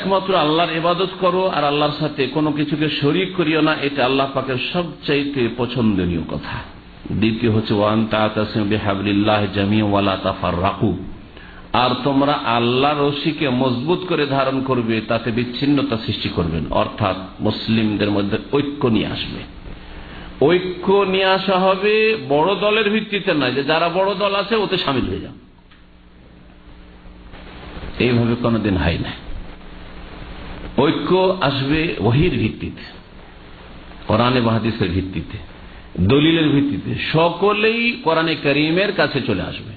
একমাত্র আল্লাহর ইবাদত করো আর আল্লাহর সাথে কোনো কিছুকে শরিক করিও না, এটা আল্লাহ পাকের সবচাইতে পছন্দনীয় কথা। দ্বিতীয় হচ্ছে ওয়ান তাহাবিল্লাহ জামিওয়ালা তাফার রাকু আর তোমরা আল্লাহ রশিকে মজবুত করে ধারণ করবে, তাতে বিচ্ছিন্নতা সৃষ্টি করবেন অর্থাৎ মুসলিমদের মধ্যে ঐক্য নিয়ে আসবে। ঐক্য নিয়ে আসা হবে বড় দলের ভিত্তিতে নয়, যে যারা বড় দল আছে, ওতে সামিল হয়ে যাও। এইভাবে কোনোদিন হয় না ঐক্য আসবে ওহির ভিত্তিতে, কোরআনে বাহাদিসের ভিত্তিতে, দলিলের ভিত্তিতে। সকলেই কোরআনে করিমের কাছে চলে আসবে।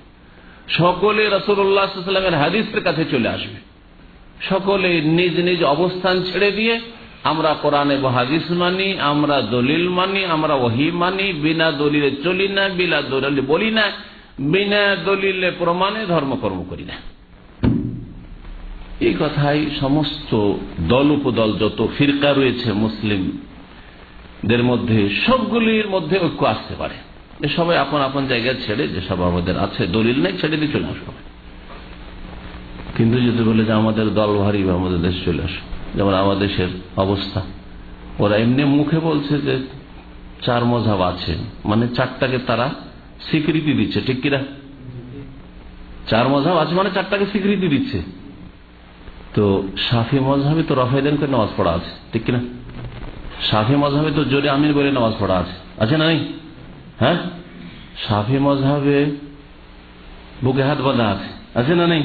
সকলে রসুল্লাহামের হাদিসের কাছে চলে আসবে। সকলে নিজ নিজ অবস্থান ছেড়ে দিয়ে আমরা কোরআনে হাদিস মানি, আমরা দলিল মানি, আমরা ওহি মানি, বিনা দলিলে চলি না, বিনা দলিলে বলি না, বিনা দলিলে প্রমাণে ধর্মকর্ম করি না। এই কথাই সমস্ত দল উপদল যত ফিরকা রয়েছে মুসলিমদের মধ্যে, সবগুলির মধ্যে ঐক্য আসতে পারে। সবাই আপন আপন জায়গায় ছেড়ে যেসব আমাদের আছে, দলিল নেই, ছেড়ে দিয়ে চলে আসবে কিন্তু যদি বলে যে আমাদের দল ভারী বা আমাদের দেশ চলে আসো, যেমন আমাদের দেশের অবস্থা, ওরা এমনি মুখে বলছে যে চার মজাব আছে মানে চারটাকে তারা স্বীকৃতি দিচ্ছে, ঠিক কিনা? চার মজাব আছে মানে চারটাকে স্বীকৃতি দিচ্ছে। তো সাফি মজাবে তো রফায়দান করে নামাজ পড়া আছে, ঠিক কিনা? সাফি মজাবে তো জোরে আমির বলে নামাজ পড়া আছে আছে না নেই? হ্যাঁ? সাফি মজাবে বুকে হাত বাঁধা আছে আছে না নেই?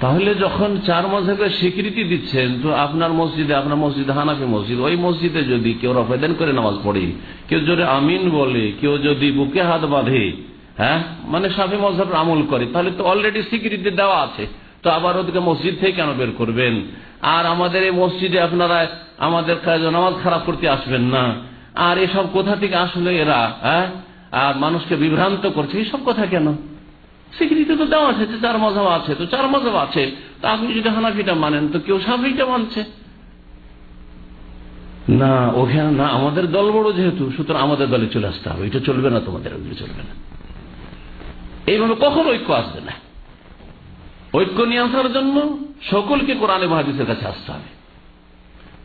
তাহলে যখন চার মজাবের স্বীকৃতি দিচ্ছেন, তো আপনার মসজিদে আপনার মসজিদে হানাফি মসজিদ, ওই মসজিদে যদি কেউ রফায়দান করে নামাজ পড়ে, কেউ জোরে আমিন বলে, কেউ যদি বুকে হাত বাঁধে হ্যাঁ? মানে সাফি মজাব আমল করে, তাহলে তো অলরেডি স্বীকৃতি দেওয়া আছে। তো আবার ওদিকে মসজিদ থেকে কেন বের করবেন? আর আমাদের এই মসজিদে আপনারা আমাদের নামাজ খারাপ করতে আসবেন না। আর এসব কোথা থেকে আসলে এরা হ্যাঁ? আর মানুষকে বিভ্রান্ত করছে। এইসব কথা কেন? স্বীকৃতি তো দেওয়া আছে চার মজাব আছে, তো চার মজাব আছে। তা আপনি যদি হানাফিটা মানেন, তো কেউ সাফিটা মানছে? না, ওখানে না, আমাদের দল বড় যেহেতু, সুতরাং আমাদের দলে চলে আসতে হবে। এটা চলবে না, তোমাদের চলবে না। এইভাবে কখন ঐক্য আসবে না। ঐক্য নিয়ে আসার জন্য সকলকে কোরআনে মহাদিসের কাছে আসতে হবে।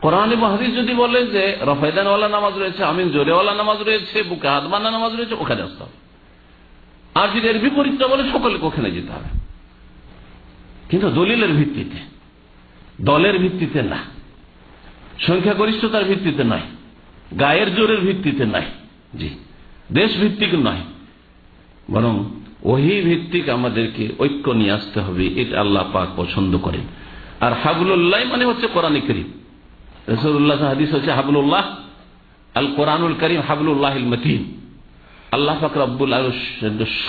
কোরআনে মহাদিস যদি বলে যে রফায়দানওয়ালা নামাজ রয়েছে আমিন জোরেওয়ালা নামাজ রয়েছে, বুকে হাত নামাজ রয়েছে, ওখানে আসতে হবে। আর যদি এর বিপরীতটা বলে, সকলকে ওখানে যেতে হবে। কিন্তু দলিলের ভিত্তিতে, দলের ভিত্তিতে না। সংখ্যাগরিষ্ঠতার ভিত্তিতে নয়। গায়ের জোরের ভিত্তিতে নয়। জি দেশ ভিত্তিক নয়। বরং ওহি ভিত্তিক আমাদেরকে ঐক্য নিয়ে আসতে হবে, এটা আল্লাহ পাক পছন্দ করেন। আর হাবুল্লাহ মানে হচ্ছে কোরআন করিম। রসুল্লাহ হাদিস হচ্ছে হাবুল্লাহ আল কোরআনুল করিম হাবুল্লাহ মতিন। আল্লাহ পাক রব্বুল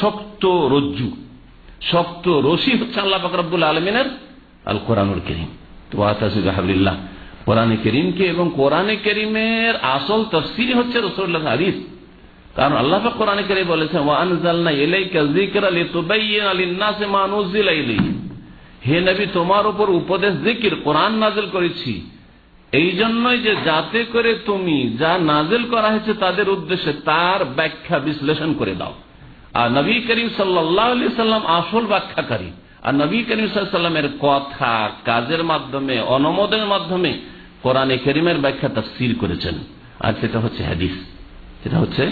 শক্ত রজ্জু, শক্ত রশি হচ্ছে আল্লাহ পাক রব্বুল আলমিনের আল কোরআনুল করিম। তো হাবুল্লাহ কোরআনে করিমকে এবং কোরআনে করিমের আসল তফসিরি হচ্ছে রসুল্লাহ হাদিস। কারণ আল্লাহ কোরআনে করে বলেছেন হে নবী, তোমার উপর উপদেশ জিকির কোরআন নাজেল করেছি। এই জন্যই যে যাতে করে তুমি যা নাজেল করা হয়েছে তাদের উদ্দেশ্যে তার ব্যাখ্যা বিশ্লেষণ করে দাও। আর নবী করিম সাল্লাম আসল ব্যাখ্যাকারী। আর নবী করিম সাল্লামের কথা কাজের মাধ্যমে, অনুমোদনের মাধ্যমে কোরআনে করিমের ব্যাখ্যা তাফসির করেছেন। আর সেটা হচ্ছে হাদিস। সেটা হচ্ছে